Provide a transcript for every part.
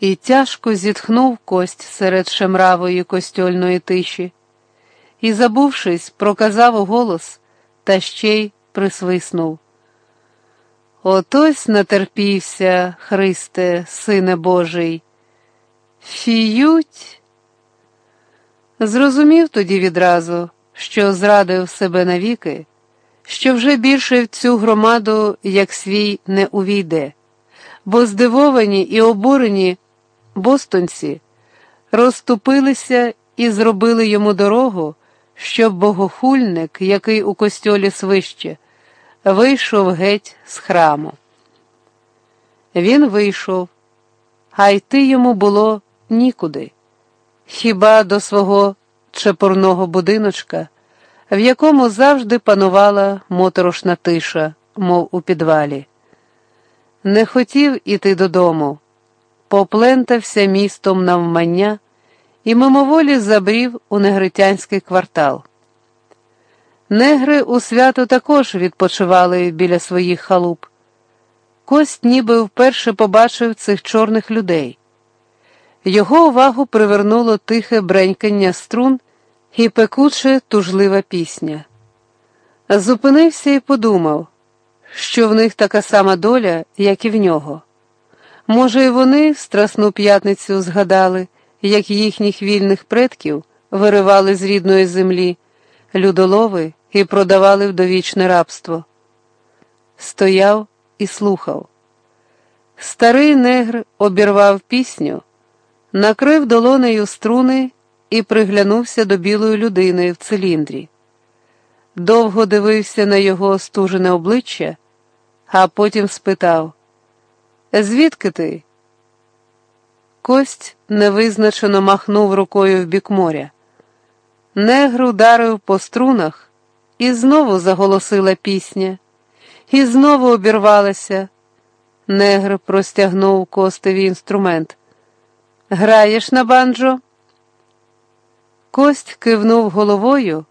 І тяжко зітхнув кость серед шемравої костьольної тиші, і, забувшись, проказав голос та ще й присвиснув. Отось натерпівся, Христе, Сине Божий. Фіють. Зрозумів тоді відразу, що зрадив себе навіки, що вже більше в цю громаду, як свій, не увійде, бо здивовані і обурені бостонці розступилися і зробили йому дорогу, щоб богохульник, який у костьолі свище, вийшов геть з храму. Він вийшов, а йти йому було нікуди, хіба до свого чепурного будиночка, в якому завжди панувала моторошна тиша, мов у підвалі. Не хотів іти додому, поплентався містом навмання і мимоволі забрів у негритянський квартал. Негри у свято також відпочивали біля своїх халуп. Кость ніби вперше побачив цих чорних людей. Його увагу привернуло тихе бренькання струн і пекуче тужлива пісня. Зупинився і подумав, що в них така сама доля, як і в нього. Може, і вони страсну п'ятницю згадали, як їхніх вільних предків виривали з рідної землі, людолови і продавали в довічне рабство. Стояв і слухав. Старий негр обірвав пісню, накрив долонею струни і приглянувся до білої людини в циліндрі. Довго дивився на його стужене обличчя, а потім спитав: Звідки ти? Кость невизначено махнув рукою в бік моря. Негр ударив по струнах, і знову заголосила пісня, і знову обірвалася. Негр простягнув костеві інструмент. Граєш на банджо? Кость кивнув головою,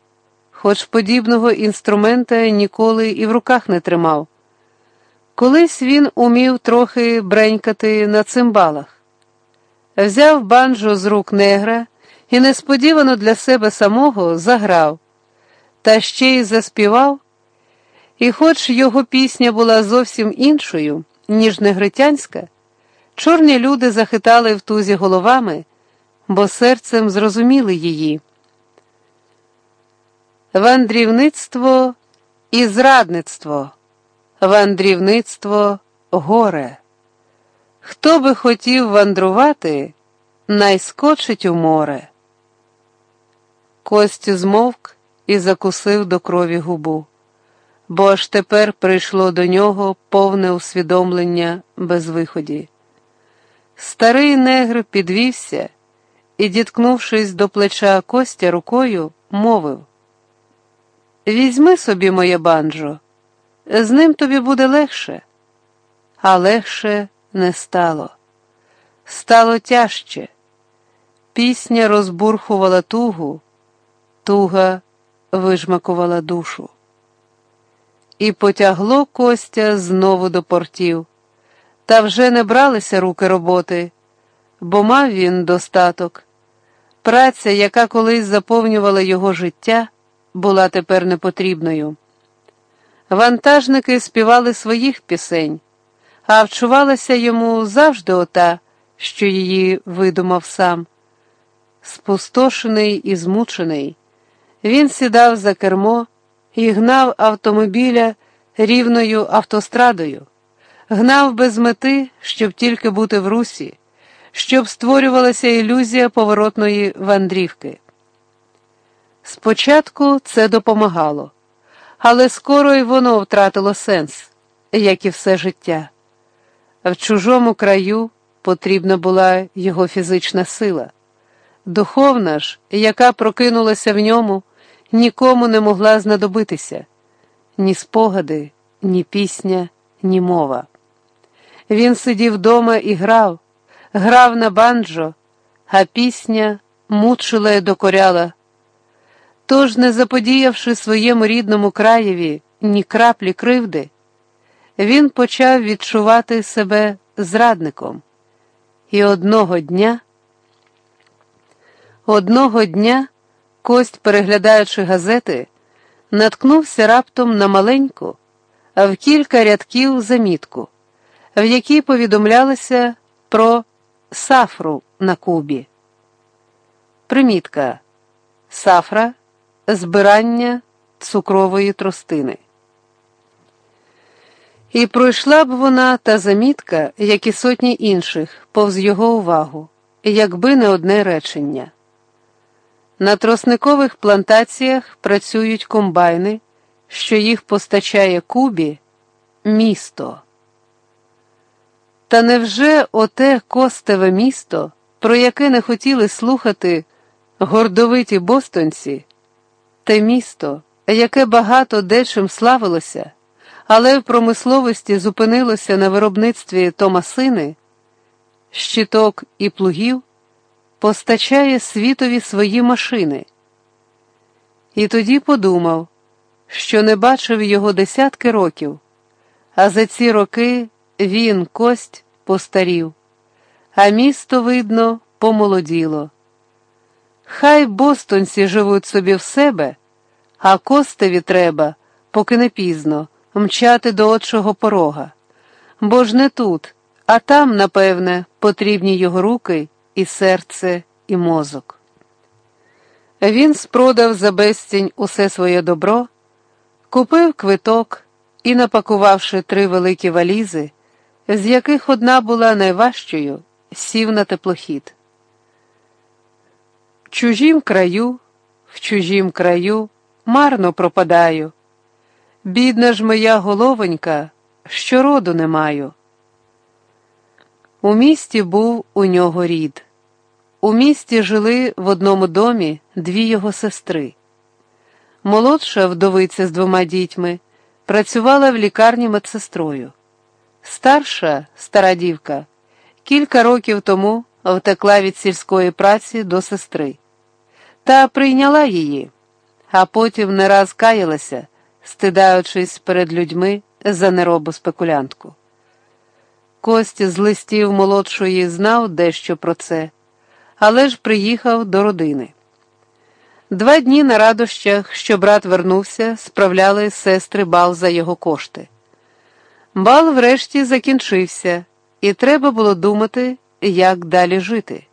хоч подібного інструмента ніколи і в руках не тримав. Колись він умів трохи бренькати на цимбалах. Взяв банджо з рук негра і несподівано для себе самого заграв, та ще й заспівав, і, хоч його пісня була зовсім іншою, ніж негритянська, чорні люди захитали в тузі головами, бо серцем зрозуміли її. Вандрівництво і зрадництво, вандрівництво горе. Хто би хотів вандрувати, найскочить у море. Кость змовк і закусив до крові губу, бо аж тепер прийшло до нього повне усвідомлення без виході. Старий негр підвівся і, діткнувшись до плеча Костя рукою, мовив: Візьми собі моє банджо, з ним тобі буде легше, а легше не стало. Стало тяжче. Пісня розбурхувала тугу, туга вижмакувала душу. І потягло Костя знову до портів. Та вже не бралися руки роботи, бо мав він достаток. Праця, яка колись заповнювала його життя, була тепер непотрібною. Вантажники співали своїх пісень, а вчувалася йому завжди ота, що її видумав сам. Спустошений і змучений, він сідав за кермо і гнав автомобіля рівною автострадою, гнав без мети, щоб тільки бути в русі, щоб створювалася ілюзія поворотної вандрівки. Спочатку це допомагало, але скоро й воно втратило сенс, як і все життя. В чужому краю потрібна була його фізична сила, духовна ж, яка прокинулася в ньому, нікому не могла знадобитися ні спогади, ні пісня, ні мова. Він сидів вдома і грав, грав на банджо, а пісня мучила й докоряла. Тож, не заподіявши своєму рідному краєві ні краплі кривди, він почав відчувати себе зрадником І одного дня, одного дня, кость, переглядаючи газети, наткнувся раптом на маленьку, а в кілька рядків замітку, в якій повідомлялося про сафру на Кубі. Примітка Сафра збирання цукрової тростини. І пройшла б вона та замітка, як і сотні інших, повз його увагу, якби не одне речення. На тросникових плантаціях працюють комбайни, що їх постачає Кубі місто. Та невже оте костеве місто, про яке не хотіли слухати гордовиті бостонці, те місто, яке багато дечим славилося, але в промисловості зупинилося на виробництві томасини, щиток і плугів, постачає світові свої машини. І тоді подумав, що не бачив його десятки років, а за ці роки він, кость, постарів, а місто, видно, помолоділо. Хай бостонці живуть собі в себе, а костеві треба, поки не пізно, мчати до отчого порога. Бо ж не тут, а там, напевне, потрібні його руки, і серце, і мозок. Він спродав за безцінь усе своє добро, купив квиток і, напакувавши три великі валізи, з яких одна була найважчою, сів на теплохід. Чужім краю, в чужім краю марно пропадаю. Бідна ж моя головонька, що роду не маю. У місті був у нього рід. У місті жили в одному домі дві його сестри. Молодша вдовиця з двома дітьми працювала в лікарні медсестрою. Старша, стара дівка, кілька років тому втекла від сільської праці до сестри та прийняла її, а потім не раз каялася, стидаючись перед людьми за неробу спекулянтку. Кость з листів молодшої знав дещо про це, але ж приїхав до родини. Два дні на радощах, що брат вернувся, справляли сестри бал за його кошти. Бал врешті закінчився, і треба було думати, як далі жити.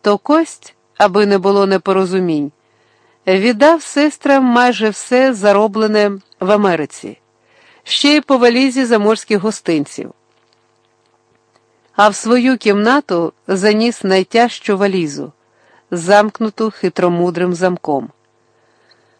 То кость, аби не було непорозумінь, віддав сестрам майже все зароблене в Америці, ще й по валізі заморських гостинців. А в свою кімнату заніс найтяжчу валізу, замкнуту хитромудрим замком.